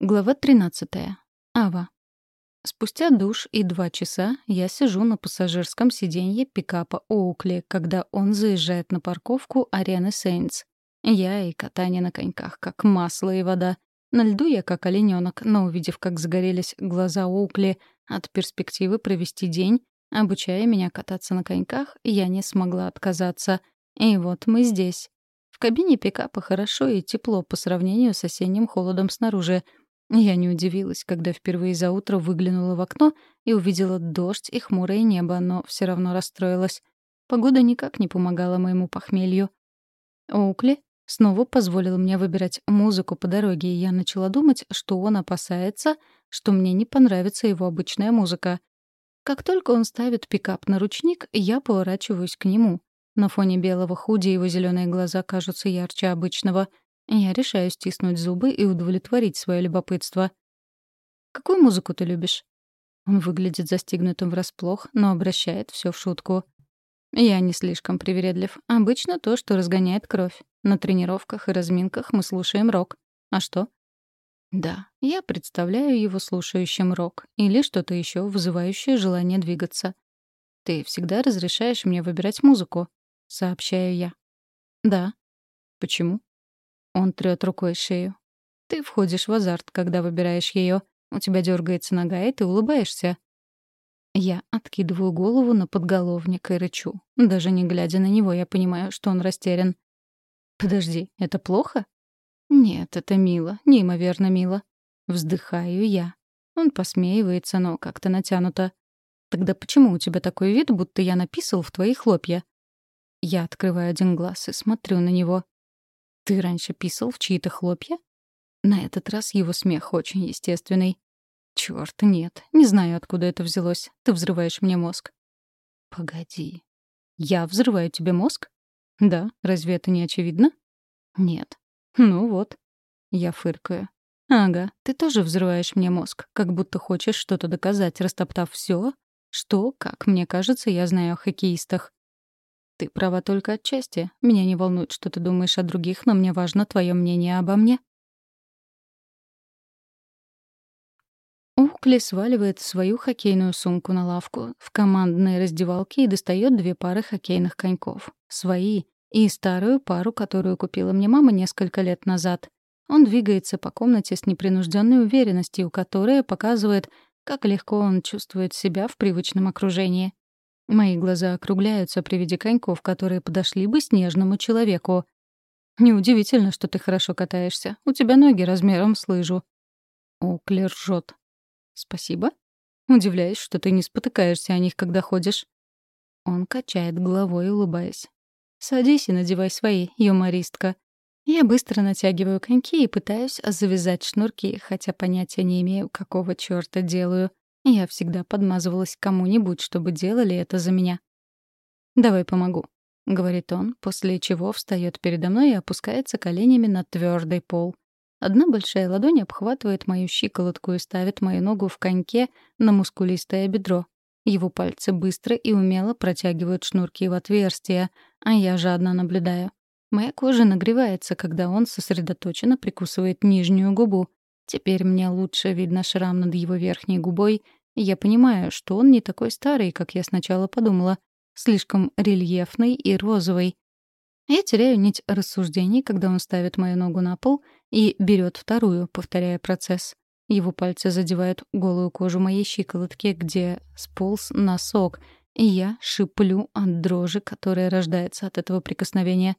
Глава 13. Ава. Спустя душ и два часа я сижу на пассажирском сиденье пикапа Оукли, когда он заезжает на парковку арены Сейнтс. Я и катание на коньках, как масло и вода. На льду я как олененок, но увидев, как загорелись глаза Оукли от перспективы провести день, обучая меня кататься на коньках, я не смогла отказаться. И вот мы здесь. В кабине пикапа хорошо и тепло по сравнению с осенним холодом снаружи — я не удивилась, когда впервые за утро выглянула в окно и увидела дождь и хмурое небо, но все равно расстроилась. Погода никак не помогала моему похмелью. Оукли снова позволил мне выбирать музыку по дороге, и я начала думать, что он опасается, что мне не понравится его обычная музыка. Как только он ставит пикап на ручник, я поворачиваюсь к нему. На фоне белого худи его зеленые глаза кажутся ярче обычного — я решаю стиснуть зубы и удовлетворить свое любопытство. «Какую музыку ты любишь?» Он выглядит застигнутым врасплох, но обращает все в шутку. Я не слишком привередлив. Обычно то, что разгоняет кровь. На тренировках и разминках мы слушаем рок. А что? Да, я представляю его слушающим рок или что-то еще вызывающее желание двигаться. Ты всегда разрешаешь мне выбирать музыку, сообщаю я. Да. Почему? Он трёт рукой шею. Ты входишь в азарт, когда выбираешь её. У тебя дёргается нога, и ты улыбаешься. Я откидываю голову на подголовник и рычу. Даже не глядя на него, я понимаю, что он растерян. «Подожди, это плохо?» «Нет, это мило, неимоверно мило». Вздыхаю я. Он посмеивается, но как-то натянуто. «Тогда почему у тебя такой вид, будто я написал в твои хлопья?» Я открываю один глаз и смотрю на него. «Ты раньше писал в чьи-то хлопья?» На этот раз его смех очень естественный. «Чёрт, нет. Не знаю, откуда это взялось. Ты взрываешь мне мозг». «Погоди. Я взрываю тебе мозг?» «Да. Разве это не очевидно?» «Нет». «Ну вот». Я фыркаю. «Ага, ты тоже взрываешь мне мозг, как будто хочешь что-то доказать, растоптав все, что, как мне кажется, я знаю о хоккеистах. Ты права только отчасти. Меня не волнует, что ты думаешь о других, но мне важно твое мнение обо мне. Укли сваливает свою хоккейную сумку на лавку в командной раздевалке и достает две пары хоккейных коньков. Свои и старую пару, которую купила мне мама несколько лет назад. Он двигается по комнате с непринужденной уверенностью, которая показывает, как легко он чувствует себя в привычном окружении. Мои глаза округляются при виде коньков, которые подошли бы снежному человеку. Неудивительно, что ты хорошо катаешься. У тебя ноги размером с лыжу. Окли ржет. Спасибо. Удивляюсь, что ты не спотыкаешься о них, когда ходишь. Он качает головой, улыбаясь. Садись и надевай свои, юмористка. Я быстро натягиваю коньки и пытаюсь завязать шнурки, хотя понятия не имею, какого чёрта делаю. Я всегда подмазывалась кому-нибудь, чтобы делали это за меня. «Давай помогу», — говорит он, после чего встает передо мной и опускается коленями на твердый пол. Одна большая ладонь обхватывает мою щиколотку и ставит мою ногу в коньке на мускулистое бедро. Его пальцы быстро и умело протягивают шнурки в отверстие, а я жадно наблюдаю. Моя кожа нагревается, когда он сосредоточенно прикусывает нижнюю губу. Теперь мне лучше видно шрам над его верхней губой — я понимаю, что он не такой старый, как я сначала подумала, слишком рельефный и розовый. Я теряю нить рассуждений, когда он ставит мою ногу на пол и берет вторую, повторяя процесс. Его пальцы задевают голую кожу моей щиколотки, где сполз носок, и я шиплю от дрожи, которая рождается от этого прикосновения.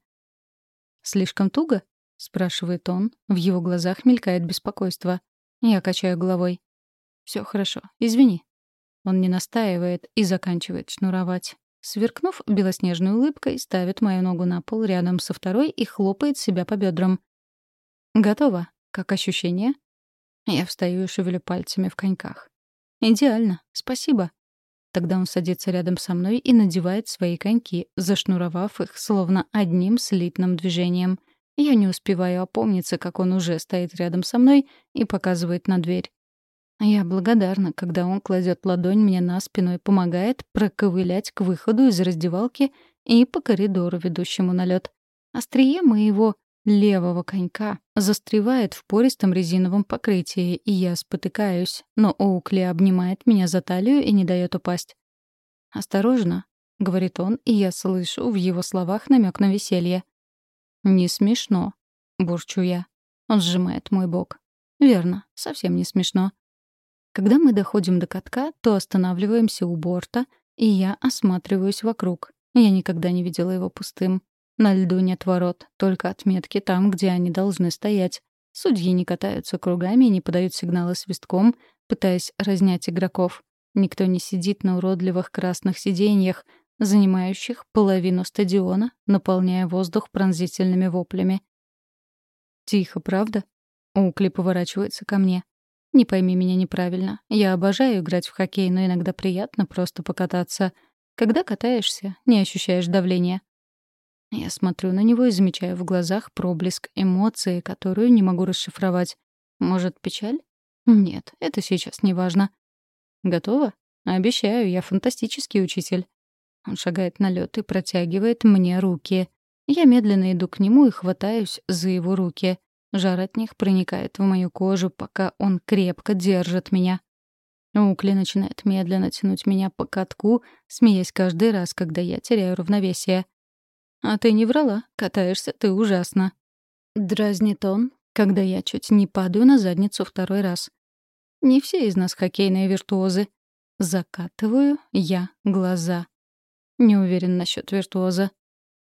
«Слишком туго?» — спрашивает он. В его глазах мелькает беспокойство. Я качаю головой. Все хорошо, извини». Он не настаивает и заканчивает шнуровать. Сверкнув белоснежной улыбкой, ставит мою ногу на пол рядом со второй и хлопает себя по бедрам. «Готово. Как ощущение?» Я встаю и шевелю пальцами в коньках. «Идеально. Спасибо». Тогда он садится рядом со мной и надевает свои коньки, зашнуровав их словно одним слитным движением. Я не успеваю опомниться, как он уже стоит рядом со мной и показывает на дверь. Я благодарна, когда он кладет ладонь мне на спину и помогает проковылять к выходу из раздевалки и по коридору, ведущему на лед. Острие моего левого конька застревает в пористом резиновом покрытии, и я спотыкаюсь, но Оукли обнимает меня за талию и не дает упасть. «Осторожно», — говорит он, и я слышу в его словах намек на веселье. «Не смешно», — бурчу я. Он сжимает мой бок. «Верно, совсем не смешно». Когда мы доходим до катка, то останавливаемся у борта, и я осматриваюсь вокруг. Я никогда не видела его пустым. На льду нет ворот, только отметки там, где они должны стоять. Судьи не катаются кругами и не подают сигналы свистком, пытаясь разнять игроков. Никто не сидит на уродливых красных сиденьях, занимающих половину стадиона, наполняя воздух пронзительными воплями. «Тихо, правда?» Укли поворачивается ко мне. «Не пойми меня неправильно. Я обожаю играть в хоккей, но иногда приятно просто покататься. Когда катаешься, не ощущаешь давления. Я смотрю на него и замечаю в глазах проблеск эмоции, которую не могу расшифровать. Может, печаль? Нет, это сейчас не важно. Готова? Обещаю, я фантастический учитель. Он шагает на лед и протягивает мне руки. Я медленно иду к нему и хватаюсь за его руки. Жар от них проникает в мою кожу, пока он крепко держит меня. Укли начинает медленно тянуть меня по катку, смеясь каждый раз, когда я теряю равновесие. «А ты не врала. Катаешься ты ужасно». Дразнит он, когда я чуть не падаю на задницу второй раз. Не все из нас хоккейные виртуозы. Закатываю я глаза. Не уверен насчет виртуоза.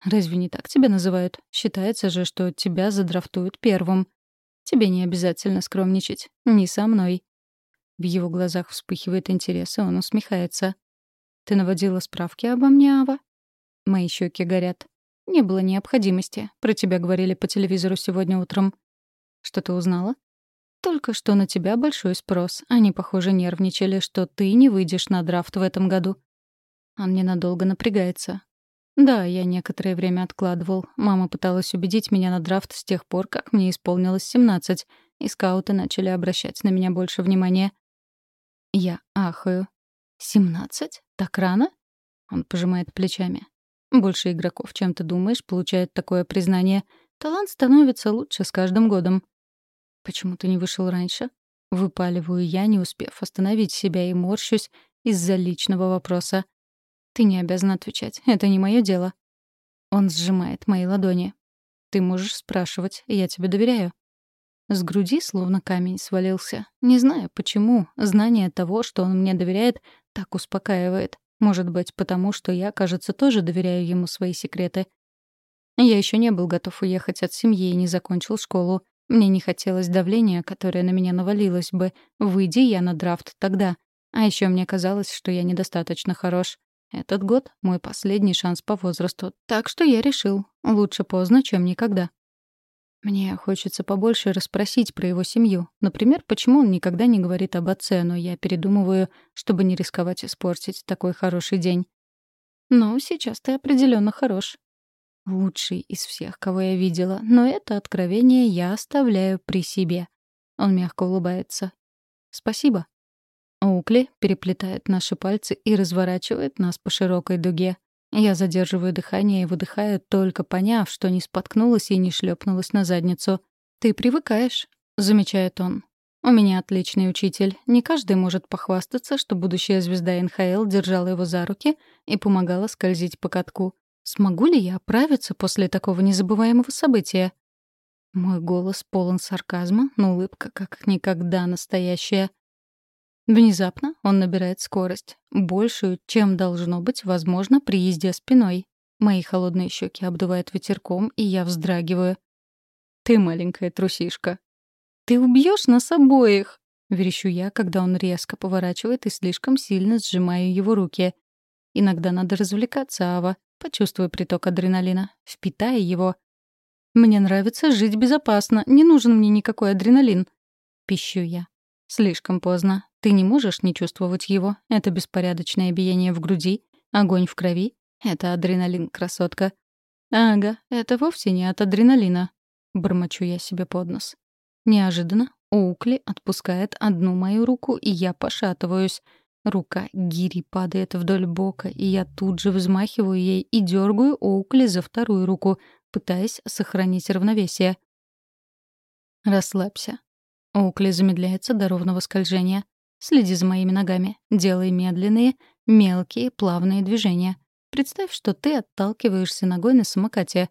Разве не так тебя называют? Считается же, что тебя задрафтуют первым. Тебе не обязательно скромничать. Не со мной. В его глазах вспыхивает интерес, и он усмехается. «Ты наводила справки обо мне, Ава?» Мои щеки горят. Не было необходимости. Про тебя говорили по телевизору сегодня утром. Что ты узнала? Только что на тебя большой спрос. Они, похоже, нервничали, что ты не выйдешь на драфт в этом году. Он ненадолго напрягается. Да, я некоторое время откладывал. Мама пыталась убедить меня на драфт с тех пор, как мне исполнилось 17, и скауты начали обращать на меня больше внимания. Я ахаю. «Семнадцать? Так рано?» Он пожимает плечами. Больше игроков, чем ты думаешь, получают такое признание. Талант становится лучше с каждым годом. Почему ты не вышел раньше? Выпаливаю я, не успев остановить себя и морщусь из-за личного вопроса. Ты не обязан отвечать, это не мое дело. Он сжимает мои ладони. Ты можешь спрашивать, я тебе доверяю. С груди словно камень свалился. Не знаю, почему. Знание того, что он мне доверяет, так успокаивает. Может быть, потому что я, кажется, тоже доверяю ему свои секреты. Я еще не был готов уехать от семьи и не закончил школу. Мне не хотелось давления, которое на меня навалилось бы, выйди я на драфт тогда. А еще мне казалось, что я недостаточно хорош. Этот год — мой последний шанс по возрасту, так что я решил, лучше поздно, чем никогда. Мне хочется побольше расспросить про его семью. Например, почему он никогда не говорит об отце, но я передумываю, чтобы не рисковать испортить такой хороший день. Ну, сейчас ты определенно хорош. Лучший из всех, кого я видела, но это откровение я оставляю при себе. Он мягко улыбается. Спасибо. Укли переплетает наши пальцы и разворачивает нас по широкой дуге. Я задерживаю дыхание и выдыхаю, только поняв, что не споткнулась и не шлепнулась на задницу. «Ты привыкаешь», — замечает он. «У меня отличный учитель. Не каждый может похвастаться, что будущая звезда НХЛ держала его за руки и помогала скользить по катку. Смогу ли я оправиться после такого незабываемого события?» Мой голос полон сарказма, но улыбка как никогда настоящая. Внезапно он набирает скорость, большую, чем должно быть возможно при езде спиной. Мои холодные щеки обдувают ветерком, и я вздрагиваю. «Ты маленькая трусишка». «Ты убьешь нас обоих!» — верещу я, когда он резко поворачивает и слишком сильно сжимаю его руки. Иногда надо развлекаться, Ава. Почувствуй приток адреналина. Впитай его. «Мне нравится жить безопасно. Не нужен мне никакой адреналин». Пищу я. Слишком поздно. Ты не можешь не чувствовать его. Это беспорядочное биение в груди, огонь в крови. Это адреналин, красотка. Ага, это вовсе не от адреналина. Бормочу я себе под нос. Неожиданно Оукли отпускает одну мою руку, и я пошатываюсь. Рука Гири падает вдоль бока, и я тут же взмахиваю ей и дергаю Оукли за вторую руку, пытаясь сохранить равновесие. «Расслабься». Оукли замедляется до ровного скольжения. «Следи за моими ногами. Делай медленные, мелкие, плавные движения. Представь, что ты отталкиваешься ногой на самокате.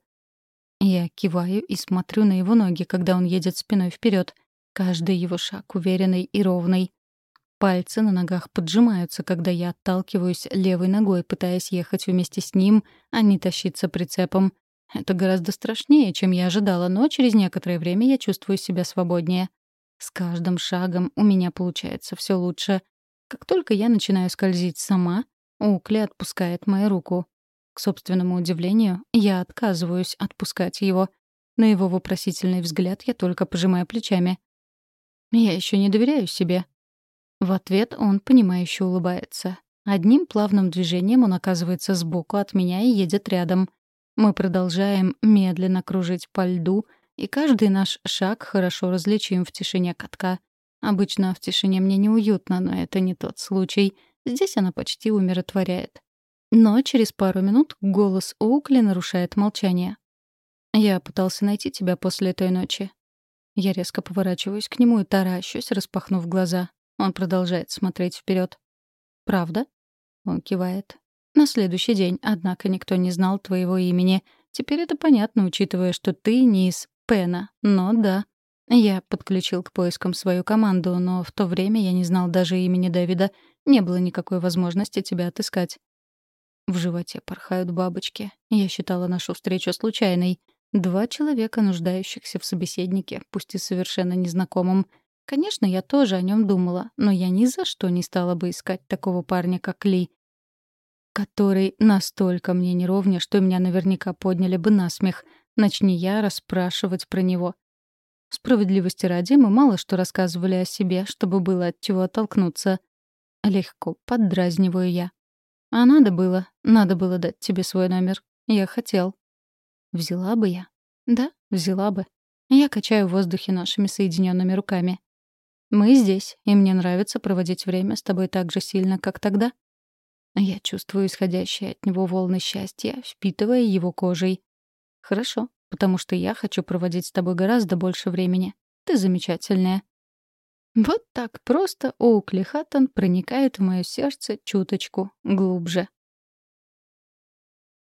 Я киваю и смотрю на его ноги, когда он едет спиной вперед. Каждый его шаг уверенный и ровный. Пальцы на ногах поджимаются, когда я отталкиваюсь левой ногой, пытаясь ехать вместе с ним, а не тащиться прицепом. Это гораздо страшнее, чем я ожидала, но через некоторое время я чувствую себя свободнее. С каждым шагом у меня получается все лучше. Как только я начинаю скользить сама, Укли отпускает мою руку. К собственному удивлению, я отказываюсь отпускать его. На его вопросительный взгляд я только пожимаю плечами. «Я еще не доверяю себе». В ответ он, понимающе улыбается. Одним плавным движением он оказывается сбоку от меня и едет рядом. Мы продолжаем медленно кружить по льду, и каждый наш шаг хорошо различим в тишине катка. Обычно в тишине мне неуютно, но это не тот случай. Здесь она почти умиротворяет. Но через пару минут голос Оукли нарушает молчание. «Я пытался найти тебя после той ночи». Я резко поворачиваюсь к нему и таращусь, распахнув глаза. Он продолжает смотреть вперед. «Правда?» Он кивает. «На следующий день, однако, никто не знал твоего имени. Теперь это понятно, учитывая, что ты не из Пена. Но да. Я подключил к поискам свою команду, но в то время я не знал даже имени Дэвида. Не было никакой возможности тебя отыскать. В животе порхают бабочки. Я считала нашу встречу случайной. Два человека, нуждающихся в собеседнике, пусть и совершенно незнакомым. Конечно, я тоже о нем думала, но я ни за что не стала бы искать такого парня, как Ли, который настолько мне неровня, что меня наверняка подняли бы на смех, начни я расспрашивать про него. Справедливости ради, мы мало что рассказывали о себе, чтобы было от чего оттолкнуться. Легко поддразниваю я. А надо было, надо было дать тебе свой номер. Я хотел. Взяла бы я? Да, взяла бы. Я качаю в воздухе нашими соединенными руками. Мы здесь, и мне нравится проводить время с тобой так же сильно, как тогда. Я чувствую исходящие от него волны счастья, впитывая его кожей. Хорошо, потому что я хочу проводить с тобой гораздо больше времени. Ты замечательная. Вот так просто Оукли Хаттон проникает в мое сердце чуточку глубже.